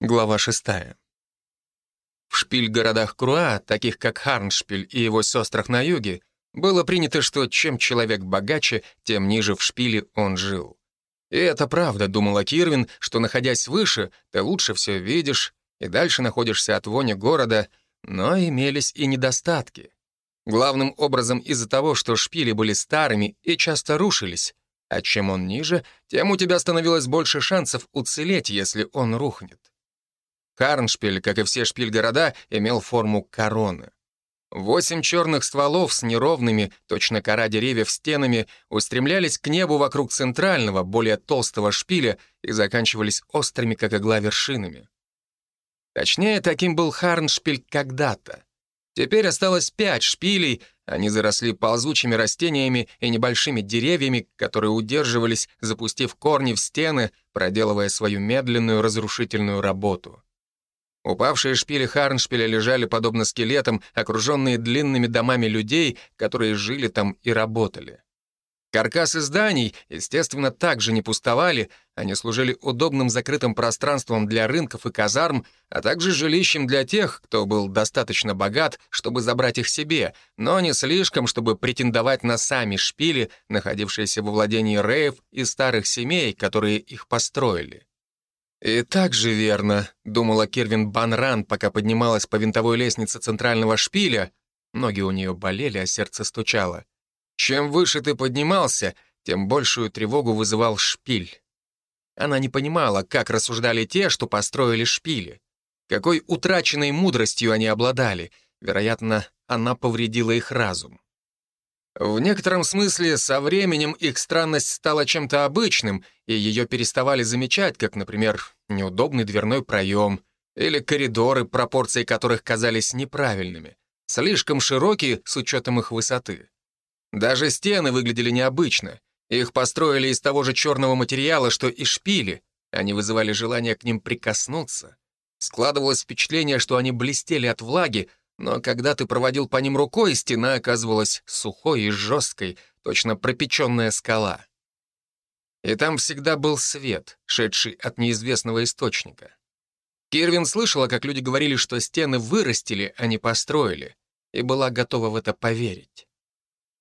Глава 6. В шпиль-городах Круа, таких как Харншпиль и его сестрах на юге, было принято, что чем человек богаче, тем ниже в шпиле он жил. И это правда, думала Кирвин, что, находясь выше, ты лучше все видишь и дальше находишься от вони города, но имелись и недостатки. Главным образом из-за того, что шпили были старыми и часто рушились, а чем он ниже, тем у тебя становилось больше шансов уцелеть, если он рухнет. Харншпиль, как и все шпиль-города, имел форму короны. Восемь черных стволов с неровными, точно кора деревьев стенами, устремлялись к небу вокруг центрального, более толстого шпиля и заканчивались острыми, как игла, вершинами. Точнее, таким был Харншпиль когда-то. Теперь осталось пять шпилей, они заросли ползучими растениями и небольшими деревьями, которые удерживались, запустив корни в стены, проделывая свою медленную разрушительную работу. Упавшие шпили Харншпиля лежали подобно скелетам, окруженные длинными домами людей, которые жили там и работали. Каркасы зданий, естественно, также не пустовали, они служили удобным закрытым пространством для рынков и казарм, а также жилищем для тех, кто был достаточно богат, чтобы забрать их себе, но не слишком, чтобы претендовать на сами шпили, находившиеся во владении рейв и старых семей, которые их построили. «И так же верно», — думала Кервин Банран, пока поднималась по винтовой лестнице центрального шпиля. Ноги у нее болели, а сердце стучало. «Чем выше ты поднимался, тем большую тревогу вызывал шпиль». Она не понимала, как рассуждали те, что построили шпили. Какой утраченной мудростью они обладали. Вероятно, она повредила их разум. В некотором смысле со временем их странность стала чем-то обычным, и ее переставали замечать, как, например, неудобный дверной проем или коридоры, пропорции которых казались неправильными, слишком широкие с учетом их высоты. Даже стены выглядели необычно. Их построили из того же черного материала, что и шпили. Они вызывали желание к ним прикоснуться. Складывалось впечатление, что они блестели от влаги, но когда ты проводил по ним рукой, стена оказывалась сухой и жесткой, точно пропеченная скала. И там всегда был свет, шедший от неизвестного источника. Кирвин слышала, как люди говорили, что стены вырастили, а не построили, и была готова в это поверить.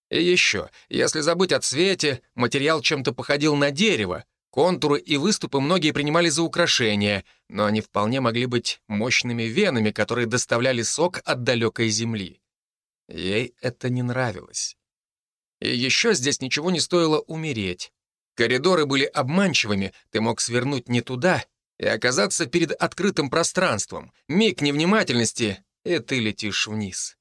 И еще, если забыть о цвете, материал чем-то походил на дерево, Контуры и выступы многие принимали за украшения, но они вполне могли быть мощными венами, которые доставляли сок от далекой земли. Ей это не нравилось. И еще здесь ничего не стоило умереть. Коридоры были обманчивыми, ты мог свернуть не туда и оказаться перед открытым пространством. Миг невнимательности, и ты летишь вниз.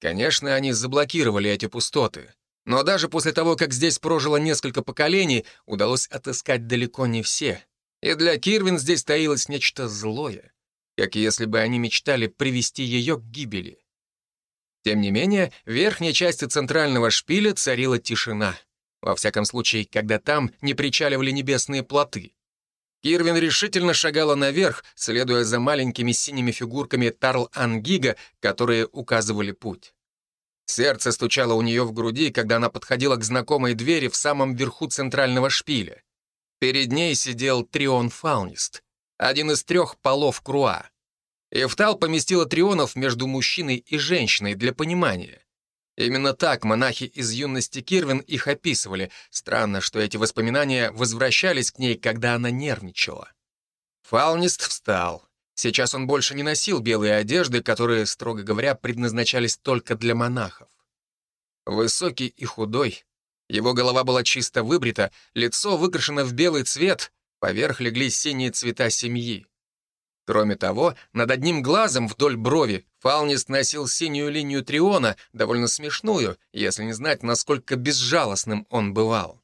Конечно, они заблокировали эти пустоты. Но даже после того, как здесь прожило несколько поколений, удалось отыскать далеко не все. И для Кирвин здесь таилось нечто злое, как если бы они мечтали привести ее к гибели. Тем не менее, в верхней части центрального шпиля царила тишина. Во всяком случае, когда там не причаливали небесные плоты. Кирвин решительно шагала наверх, следуя за маленькими синими фигурками Тарл-Ангига, которые указывали путь. Сердце стучало у нее в груди, когда она подходила к знакомой двери в самом верху центрального шпиля. Перед ней сидел Трион Фаунист, один из трех полов Круа. Эфтал поместила Трионов между мужчиной и женщиной для понимания. Именно так монахи из юности Кирвин их описывали. Странно, что эти воспоминания возвращались к ней, когда она нервничала. Фаунист встал. Сейчас он больше не носил белые одежды, которые, строго говоря, предназначались только для монахов. Высокий и худой, его голова была чисто выбрита, лицо выкрашено в белый цвет, поверх легли синие цвета семьи. Кроме того, над одним глазом вдоль брови Фалнист носил синюю линию триона, довольно смешную, если не знать, насколько безжалостным он бывал.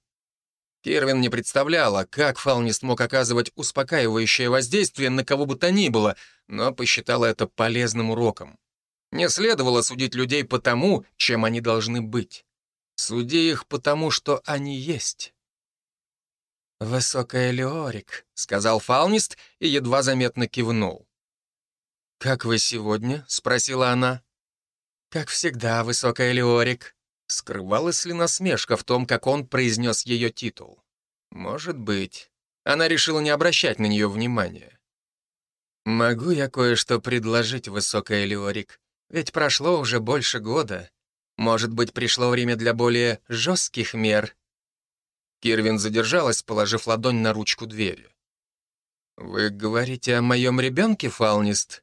Кервин не представляла, как Фаунист мог оказывать успокаивающее воздействие на кого бы то ни было, но посчитала это полезным уроком. Не следовало судить людей по тому, чем они должны быть. Суди их потому, что они есть. «Высокая Леорик», — сказал Фаунист и едва заметно кивнул. «Как вы сегодня?» — спросила она. «Как всегда, Высокая Леорик», Скрывалась ли насмешка в том, как он произнес ее титул? Может быть. Она решила не обращать на нее внимания. «Могу я кое-что предложить, высокая Леорик? Ведь прошло уже больше года. Может быть, пришло время для более жестких мер?» Кирвин задержалась, положив ладонь на ручку двери. «Вы говорите о моем ребенке, Фаунист?»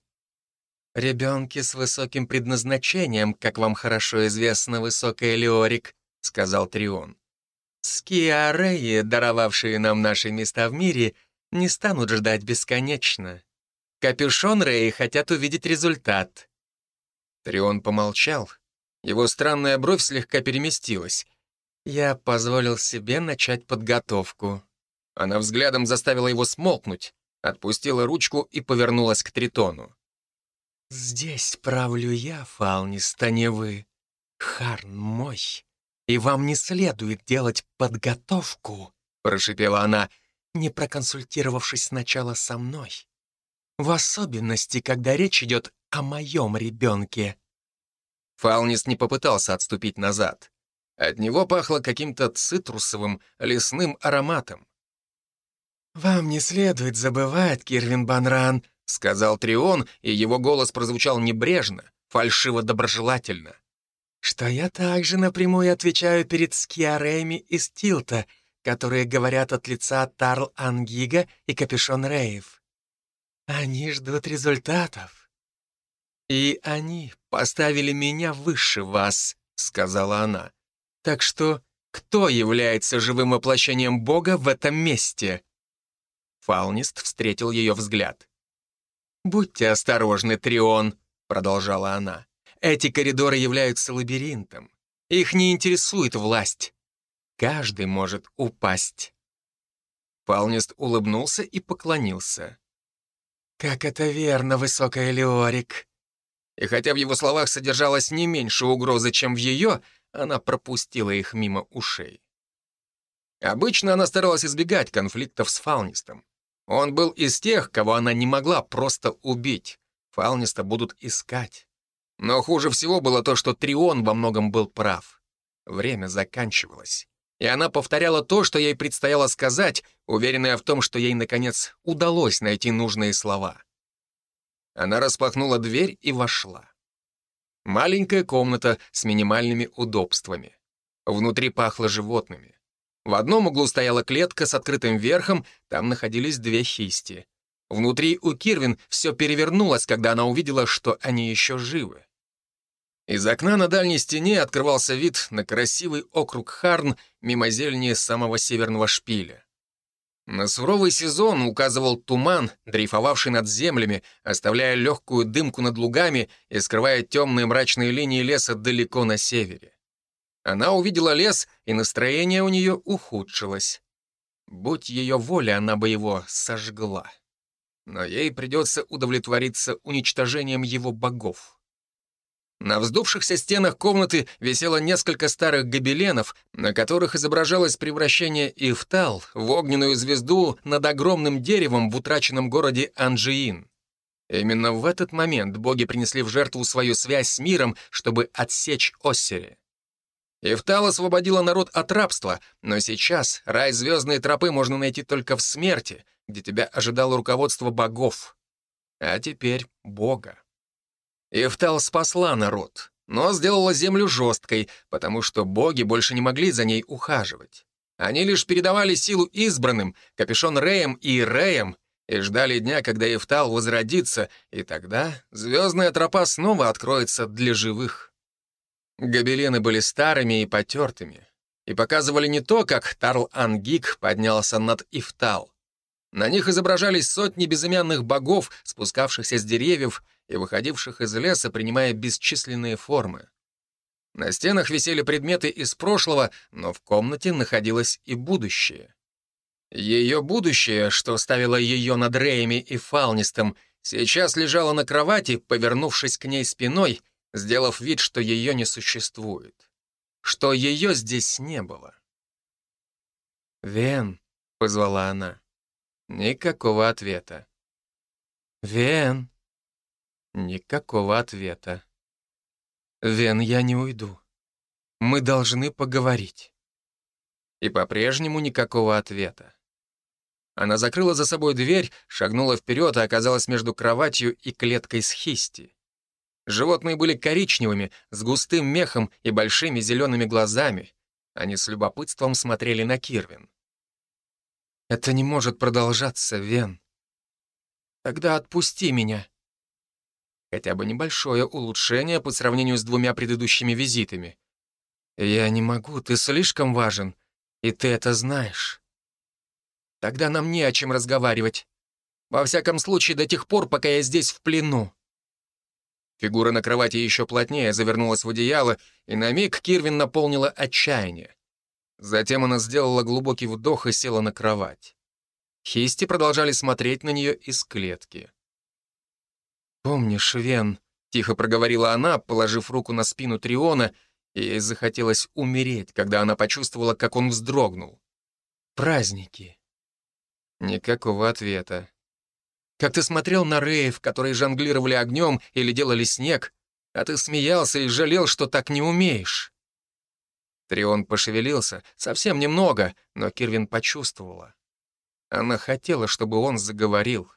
«Ребенке с высоким предназначением, как вам хорошо известно, высокая Леорик», — сказал Трион. «Скиареи, даровавшие нам наши места в мире, не станут ждать бесконечно. Капюшон Рэй хотят увидеть результат». Трион помолчал. Его странная бровь слегка переместилась. Я позволил себе начать подготовку. Она взглядом заставила его смолкнуть, отпустила ручку и повернулась к Тритону. «Здесь правлю я, Фалнист, а не вы. Харн мой. И вам не следует делать подготовку», — прошипела она, не проконсультировавшись сначала со мной. В особенности, когда речь идет о моем ребенке. Фалнис не попытался отступить назад. От него пахло каким-то цитрусовым, лесным ароматом. «Вам не следует забывать, Кирвин Банран», — сказал Трион, и его голос прозвучал небрежно, фальшиво-доброжелательно. «что я также напрямую отвечаю перед Скиареми из Тилта, которые говорят от лица Тарл Ангига и Капюшон Рейв. Они ждут результатов. И они поставили меня выше вас, сказала она. Так что кто является живым воплощением Бога в этом месте? Фаунист встретил ее взгляд. «Будьте осторожны, Трион», — продолжала она. «Эти коридоры являются лабиринтом. Их не интересует власть. Каждый может упасть». Фаунист улыбнулся и поклонился. «Как это верно, высокая Леорик!» И хотя в его словах содержалось не меньше угрозы, чем в ее, она пропустила их мимо ушей. Обычно она старалась избегать конфликтов с Фаунистом. Он был из тех, кого она не могла просто убить. Фауниста будут искать. Но хуже всего было то, что Трион во многом был прав. Время заканчивалось и она повторяла то, что ей предстояло сказать, уверенная в том, что ей, наконец, удалось найти нужные слова. Она распахнула дверь и вошла. Маленькая комната с минимальными удобствами. Внутри пахло животными. В одном углу стояла клетка с открытым верхом, там находились две хисти. Внутри у Кирвин все перевернулось, когда она увидела, что они еще живы. Из окна на дальней стене открывался вид на красивый округ Харн мимо зелени самого северного шпиля. На суровый сезон указывал туман, дрейфовавший над землями, оставляя легкую дымку над лугами и скрывая темные мрачные линии леса далеко на севере. Она увидела лес, и настроение у нее ухудшилось. Будь ее воля, она бы его сожгла. Но ей придется удовлетвориться уничтожением его богов. На вздувшихся стенах комнаты висело несколько старых гобеленов, на которых изображалось превращение Ифтал в огненную звезду над огромным деревом в утраченном городе Анжиин. Именно в этот момент боги принесли в жертву свою связь с миром, чтобы отсечь Оссери. Ифтал освободила народ от рабства, но сейчас рай звездной тропы можно найти только в смерти, где тебя ожидало руководство богов. А теперь Бога. Ифтал спасла народ, но сделала землю жесткой, потому что боги больше не могли за ней ухаживать. Они лишь передавали силу избранным, капюшон Реем и Реем, и ждали дня, когда Ифтал возродится, и тогда звездная тропа снова откроется для живых. Гобелены были старыми и потертыми, и показывали не то, как Тарл Ангик поднялся над Ифтал. На них изображались сотни безымянных богов, спускавшихся с деревьев и выходивших из леса, принимая бесчисленные формы. На стенах висели предметы из прошлого, но в комнате находилось и будущее. Ее будущее, что ставило ее над Реями и Фалнистом, сейчас лежало на кровати, повернувшись к ней спиной, сделав вид, что ее не существует. Что ее здесь не было. «Вен», — позвала она. Никакого ответа. «Вен», Никакого ответа. «Вен, я не уйду. Мы должны поговорить». И по-прежнему никакого ответа. Она закрыла за собой дверь, шагнула вперед и оказалась между кроватью и клеткой с хисти. Животные были коричневыми, с густым мехом и большими зелеными глазами. Они с любопытством смотрели на Кирвин. «Это не может продолжаться, Вен. Тогда отпусти меня». Хотя бы небольшое улучшение по сравнению с двумя предыдущими визитами. «Я не могу, ты слишком важен, и ты это знаешь». «Тогда нам не о чем разговаривать. Во всяком случае, до тех пор, пока я здесь в плену». Фигура на кровати еще плотнее завернулась в одеяло, и на миг Кирвин наполнила отчаяние. Затем она сделала глубокий вдох и села на кровать. Хисти продолжали смотреть на нее из клетки. «Помнишь, Вен?» — тихо проговорила она, положив руку на спину Триона, и ей захотелось умереть, когда она почувствовала, как он вздрогнул. «Праздники». Никакого ответа. Как ты смотрел на Рейв, которые жонглировали огнем или делали снег, а ты смеялся и жалел, что так не умеешь. Трион пошевелился, совсем немного, но Кирвин почувствовала. Она хотела, чтобы он заговорил.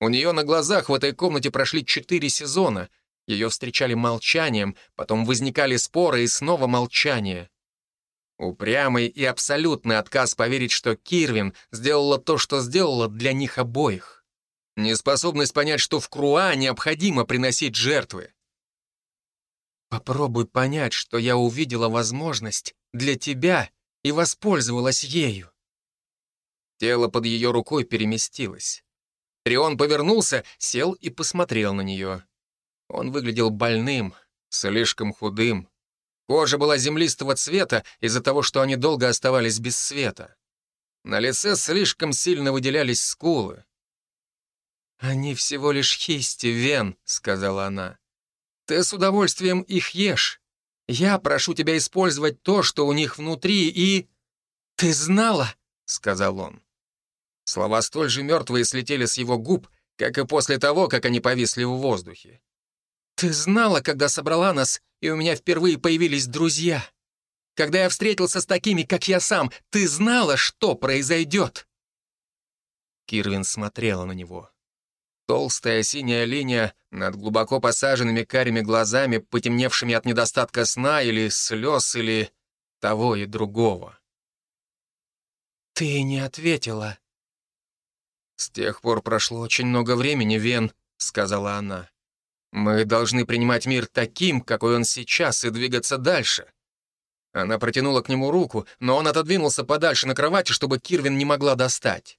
У нее на глазах в этой комнате прошли четыре сезона. Ее встречали молчанием, потом возникали споры и снова молчание. Упрямый и абсолютный отказ поверить, что Кирвин сделала то, что сделала для них обоих. Неспособность понять, что в Круа необходимо приносить жертвы. Попробуй понять, что я увидела возможность для тебя и воспользовалась ею. Тело под ее рукой переместилось. Трион повернулся, сел и посмотрел на нее. Он выглядел больным, слишком худым. Кожа была землистого цвета из-за того, что они долго оставались без света. На лице слишком сильно выделялись скулы. «Они всего лишь хисти, Вен», — сказала она. «Ты с удовольствием их ешь. Я прошу тебя использовать то, что у них внутри, и...» «Ты знала?» — сказал он. Слова столь же мертвые слетели с его губ, как и после того, как они повисли в воздухе. «Ты знала, когда собрала нас, и у меня впервые появились друзья. Когда я встретился с такими, как я сам, ты знала, что произойдет?» Кирвин смотрела на него. Толстая синяя линия над глубоко посаженными карими глазами, потемневшими от недостатка сна или слез, или того и другого. «Ты не ответила», «С тех пор прошло очень много времени, Вен», — сказала она. «Мы должны принимать мир таким, какой он сейчас, и двигаться дальше». Она протянула к нему руку, но он отодвинулся подальше на кровати, чтобы Кирвин не могла достать.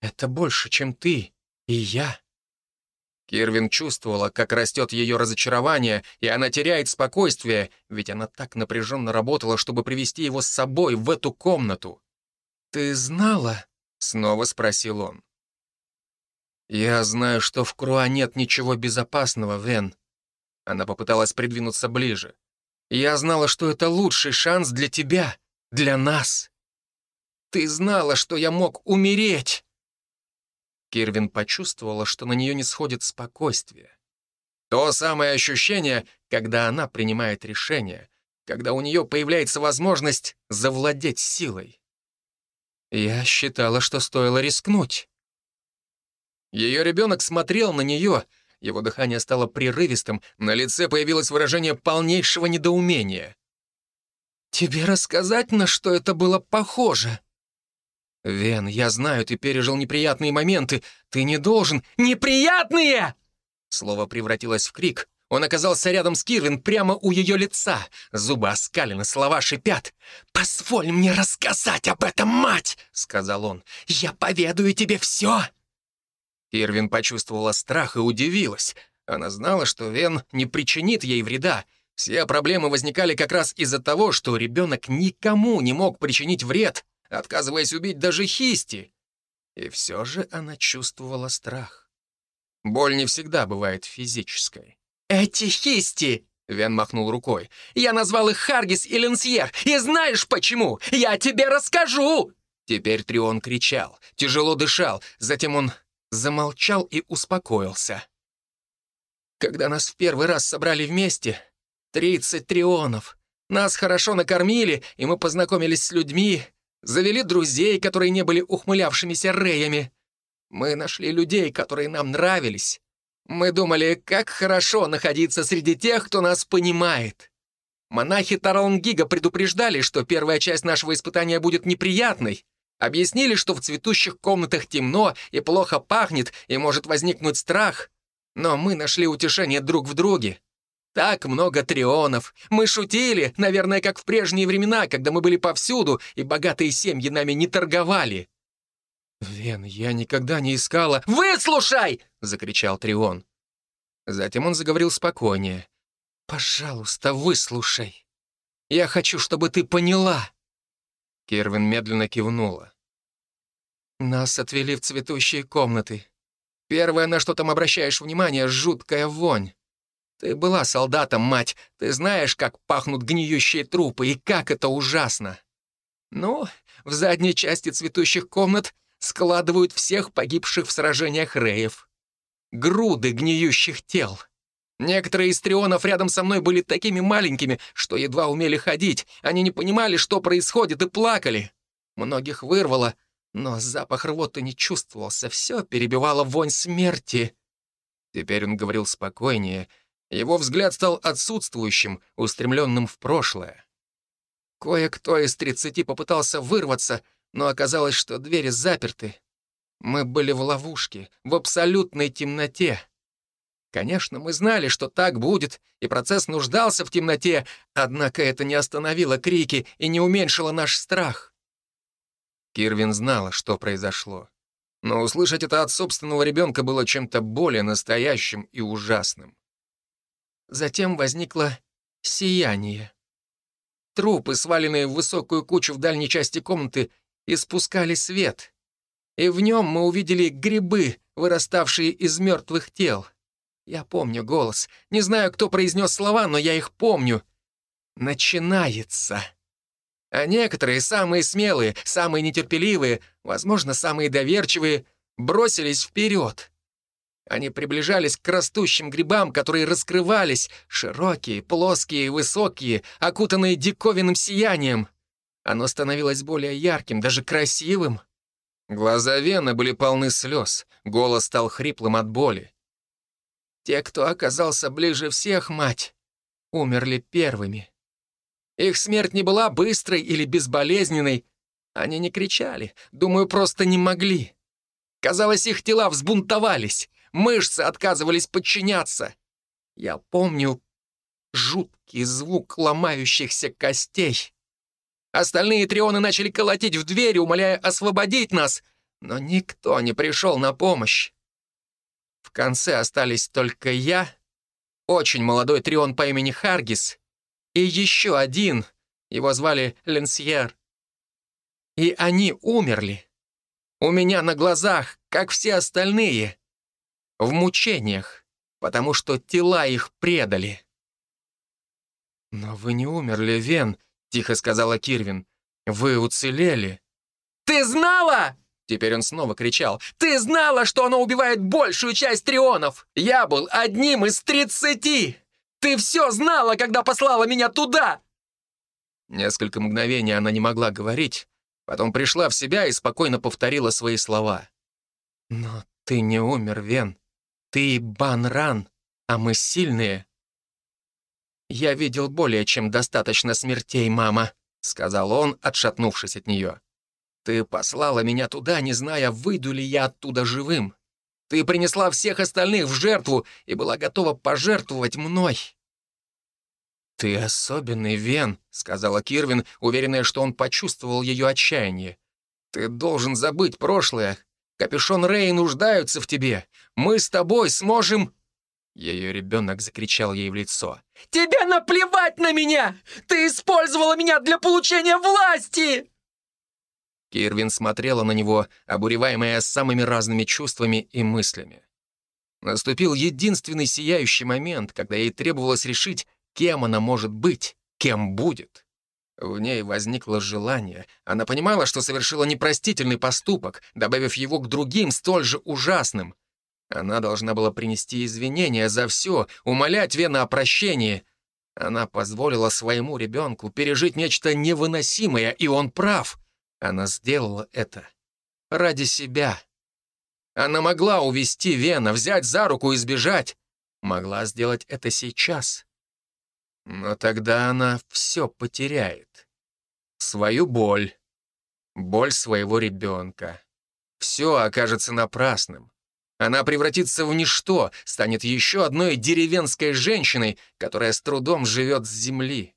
«Это больше, чем ты и я». Кирвин чувствовала, как растет ее разочарование, и она теряет спокойствие, ведь она так напряженно работала, чтобы привести его с собой в эту комнату. «Ты знала?» — снова спросил он. «Я знаю, что в Круа нет ничего безопасного, Вен». Она попыталась придвинуться ближе. «Я знала, что это лучший шанс для тебя, для нас. Ты знала, что я мог умереть!» Кирвин почувствовала, что на нее не сходит спокойствие. То самое ощущение, когда она принимает решение, когда у нее появляется возможность завладеть силой. Я считала, что стоило рискнуть. Ее ребенок смотрел на нее. Его дыхание стало прерывистым, на лице появилось выражение полнейшего недоумения. «Тебе рассказать, на что это было похоже?» «Вен, я знаю, ты пережил неприятные моменты. Ты не должен...» «Неприятные!» Слово превратилось в крик. Он оказался рядом с Кирвин, прямо у ее лица. Зубы оскалены, слова шипят. «Позволь мне рассказать об этом, мать!» — сказал он. «Я поведаю тебе все!» Ирвин почувствовала страх и удивилась. Она знала, что Вен не причинит ей вреда. Все проблемы возникали как раз из-за того, что ребенок никому не мог причинить вред, отказываясь убить даже Хисти. И все же она чувствовала страх. Боль не всегда бывает физической. «Эти Хисти!» — Вен махнул рукой. «Я назвал их Харгис и Ленсьер, и знаешь почему? Я тебе расскажу!» Теперь Трион кричал, тяжело дышал, затем он замолчал и успокоился. Когда нас в первый раз собрали вместе, тридцать трионов, нас хорошо накормили, и мы познакомились с людьми, Завели друзей, которые не были ухмылявшимися реями. Мы нашли людей, которые нам нравились. Мы думали, как хорошо находиться среди тех, кто нас понимает. Монахи Таралангига предупреждали, что первая часть нашего испытания будет неприятной. Объяснили, что в цветущих комнатах темно и плохо пахнет, и может возникнуть страх. Но мы нашли утешение друг в друге. Так много трионов. Мы шутили, наверное, как в прежние времена, когда мы были повсюду, и богатые семьи нами не торговали. «Вен, я никогда не искала...» «Выслушай!» — закричал Трион. Затем он заговорил спокойнее. «Пожалуйста, выслушай. Я хочу, чтобы ты поняла». Кервин медленно кивнула. «Нас отвели в цветущие комнаты. Первое, на что там обращаешь внимание, — жуткая вонь. Ты была солдатом, мать. Ты знаешь, как пахнут гниющие трупы и как это ужасно. Ну, в задней части цветущих комнат складывают всех погибших в сражениях Реев. Груды гниющих тел. Некоторые из трионов рядом со мной были такими маленькими, что едва умели ходить. Они не понимали, что происходит, и плакали. Многих вырвало, но запах рвоты не чувствовался. Все перебивало вонь смерти. Теперь он говорил спокойнее — его взгляд стал отсутствующим, устремленным в прошлое. Кое-кто из тридцати попытался вырваться, но оказалось, что двери заперты. Мы были в ловушке, в абсолютной темноте. Конечно, мы знали, что так будет, и процесс нуждался в темноте, однако это не остановило крики и не уменьшило наш страх. Кирвин знала, что произошло. Но услышать это от собственного ребенка было чем-то более настоящим и ужасным. Затем возникло сияние. Трупы, сваленные в высокую кучу в дальней части комнаты, испускали свет. И в нем мы увидели грибы, выраставшие из мертвых тел. Я помню голос. Не знаю, кто произнес слова, но я их помню. Начинается. А некоторые, самые смелые, самые нетерпеливые, возможно, самые доверчивые, бросились вперед. Они приближались к растущим грибам, которые раскрывались, широкие, плоские, высокие, окутанные диковинным сиянием. Оно становилось более ярким, даже красивым. Глаза Вены были полны слез, голос стал хриплым от боли. Те, кто оказался ближе всех, мать, умерли первыми. Их смерть не была быстрой или безболезненной. Они не кричали, думаю, просто не могли. Казалось, их тела взбунтовались. Мышцы отказывались подчиняться. Я помню жуткий звук ломающихся костей. Остальные трионы начали колотить в двери, умоляя освободить нас, но никто не пришел на помощь. В конце остались только я, очень молодой трион по имени Харгис и еще один, его звали Ленсьер. И они умерли. У меня на глазах, как все остальные в мучениях, потому что тела их предали. «Но вы не умерли, Вен», — тихо сказала Кирвин. «Вы уцелели». «Ты знала?» Теперь он снова кричал. «Ты знала, что оно убивает большую часть трионов! Я был одним из тридцати! Ты все знала, когда послала меня туда!» Несколько мгновений она не могла говорить, потом пришла в себя и спокойно повторила свои слова. «Но ты не умер, Вен. Ты Банран, а мы сильные. Я видел более чем достаточно смертей, мама, сказал он, отшатнувшись от нее. Ты послала меня туда, не зная, выйду ли я оттуда живым. Ты принесла всех остальных в жертву и была готова пожертвовать мной. «Ты особенный, Вен», — сказала Кирвин, уверенная, что он почувствовал ее отчаяние. «Ты должен забыть прошлое, Капюшон Рэй нуждаются в тебе. Мы с тобой сможем...» Ее ребенок закричал ей в лицо. «Тебе наплевать на меня! Ты использовала меня для получения власти!» Кирвин смотрела на него, обуреваемая самыми разными чувствами и мыслями. Наступил единственный сияющий момент, когда ей требовалось решить, кем она может быть, кем будет. В ней возникло желание. Она понимала, что совершила непростительный поступок, добавив его к другим столь же ужасным. Она должна была принести извинения за все, умолять Вена о прощении. Она позволила своему ребенку пережить нечто невыносимое, и он прав. Она сделала это ради себя. Она могла увести Вена, взять за руку и сбежать. Могла сделать это сейчас. Но тогда она все потеряет. Свою боль, боль своего ребенка. Все окажется напрасным. Она превратится в ничто, станет еще одной деревенской женщиной, которая с трудом живет с земли.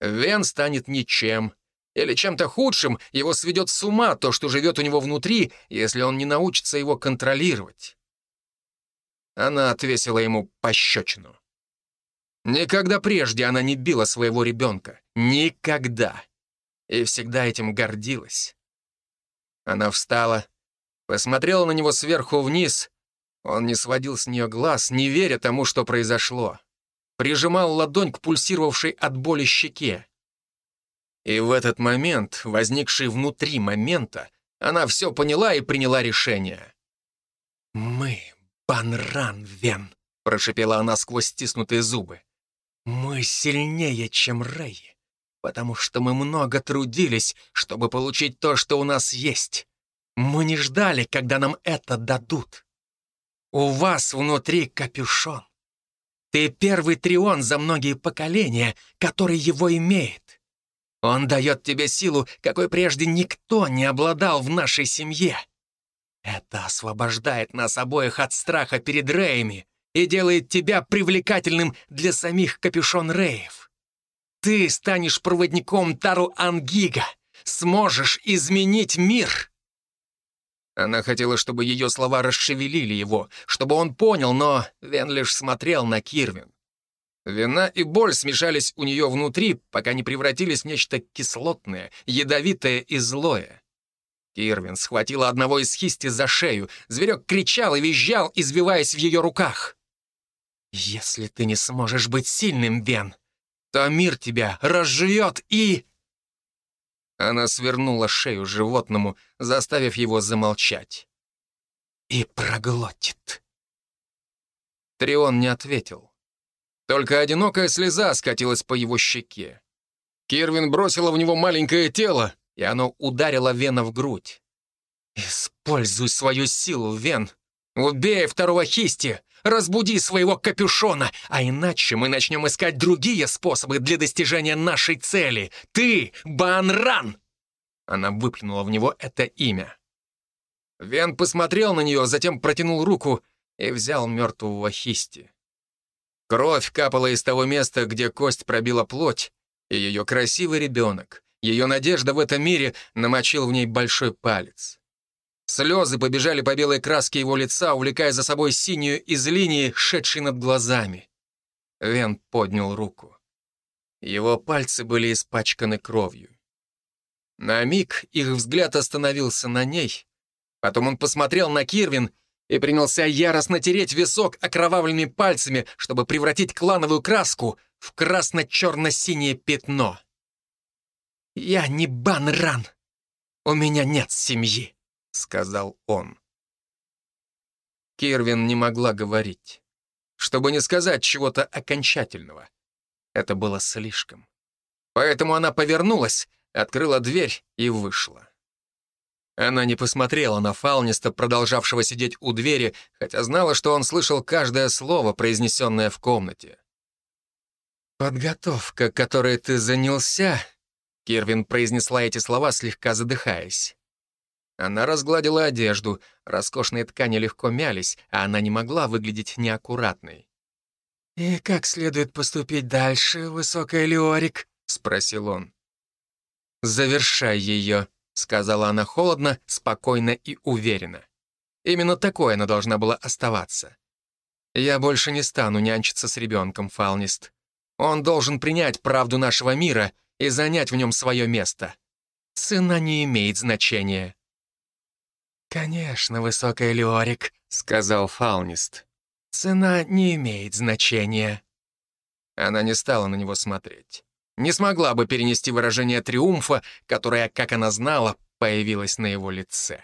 Вен станет ничем. Или чем-то худшим его сведет с ума то, что живет у него внутри, если он не научится его контролировать. Она отвесила ему пощечину. Никогда прежде она не била своего ребенка. Никогда. И всегда этим гордилась. Она встала, посмотрела на него сверху вниз. Он не сводил с нее глаз, не веря тому, что произошло. Прижимал ладонь к пульсировавшей от боли щеке. И в этот момент, возникший внутри момента, она все поняла и приняла решение. «Мы, Банран Вен», — прошепела она сквозь стиснутые зубы. Мы сильнее, чем Рэй, потому что мы много трудились, чтобы получить то, что у нас есть. Мы не ждали, когда нам это дадут. У вас внутри капюшон. Ты первый трион за многие поколения, который его имеет. Он дает тебе силу, какой прежде никто не обладал в нашей семье. Это освобождает нас обоих от страха перед Рэями, и делает тебя привлекательным для самих капюшон-реев. Ты станешь проводником Тару Ангига, сможешь изменить мир. Она хотела, чтобы ее слова расшевелили его, чтобы он понял, но Вен лишь смотрел на Кирвин. Вина и боль смешались у нее внутри, пока не превратились в нечто кислотное, ядовитое и злое. Кирвин схватила одного из хисти за шею. Зверек кричал и визжал, извиваясь в ее руках. «Если ты не сможешь быть сильным, Вен, то мир тебя разжует и...» Она свернула шею животному, заставив его замолчать. «И проглотит». Трион не ответил. Только одинокая слеза скатилась по его щеке. Кирвин бросила в него маленькое тело, и оно ударило Вена в грудь. «Используй свою силу, Вен. Убей второго хисти. Разбуди своего капюшона, а иначе мы начнем искать другие способы для достижения нашей цели. Ты — Банран!» Она выплюнула в него это имя. Вен посмотрел на нее, затем протянул руку и взял мертвого хисти. Кровь капала из того места, где кость пробила плоть, и ее красивый ребенок, ее надежда в этом мире намочил в ней большой палец. Слезы побежали по белой краске его лица, увлекая за собой синюю из линии, шедшей над глазами. Вен поднял руку. Его пальцы были испачканы кровью. На миг их взгляд остановился на ней. Потом он посмотрел на Кирвин и принялся яростно тереть висок окровавленными пальцами, чтобы превратить клановую краску в красно-черно-синее пятно. «Я не Банран. У меня нет семьи». — сказал он. Кирвин не могла говорить, чтобы не сказать чего-то окончательного. Это было слишком. Поэтому она повернулась, открыла дверь и вышла. Она не посмотрела на Фауниста, продолжавшего сидеть у двери, хотя знала, что он слышал каждое слово, произнесенное в комнате. «Подготовка, которой ты занялся», — Кирвин произнесла эти слова, слегка задыхаясь. Она разгладила одежду, роскошные ткани легко мялись, а она не могла выглядеть неаккуратной. «И как следует поступить дальше, высокая Леорик?» — спросил он. «Завершай ее», — сказала она холодно, спокойно и уверенно. Именно такой она должна была оставаться. «Я больше не стану нянчиться с ребенком, Фалнист. Он должен принять правду нашего мира и занять в нем свое место. Цена не имеет значения». «Конечно, высокая Леорик», — сказал Фаунист. «Цена не имеет значения». Она не стала на него смотреть. Не смогла бы перенести выражение триумфа, которое, как она знала, появилось на его лице.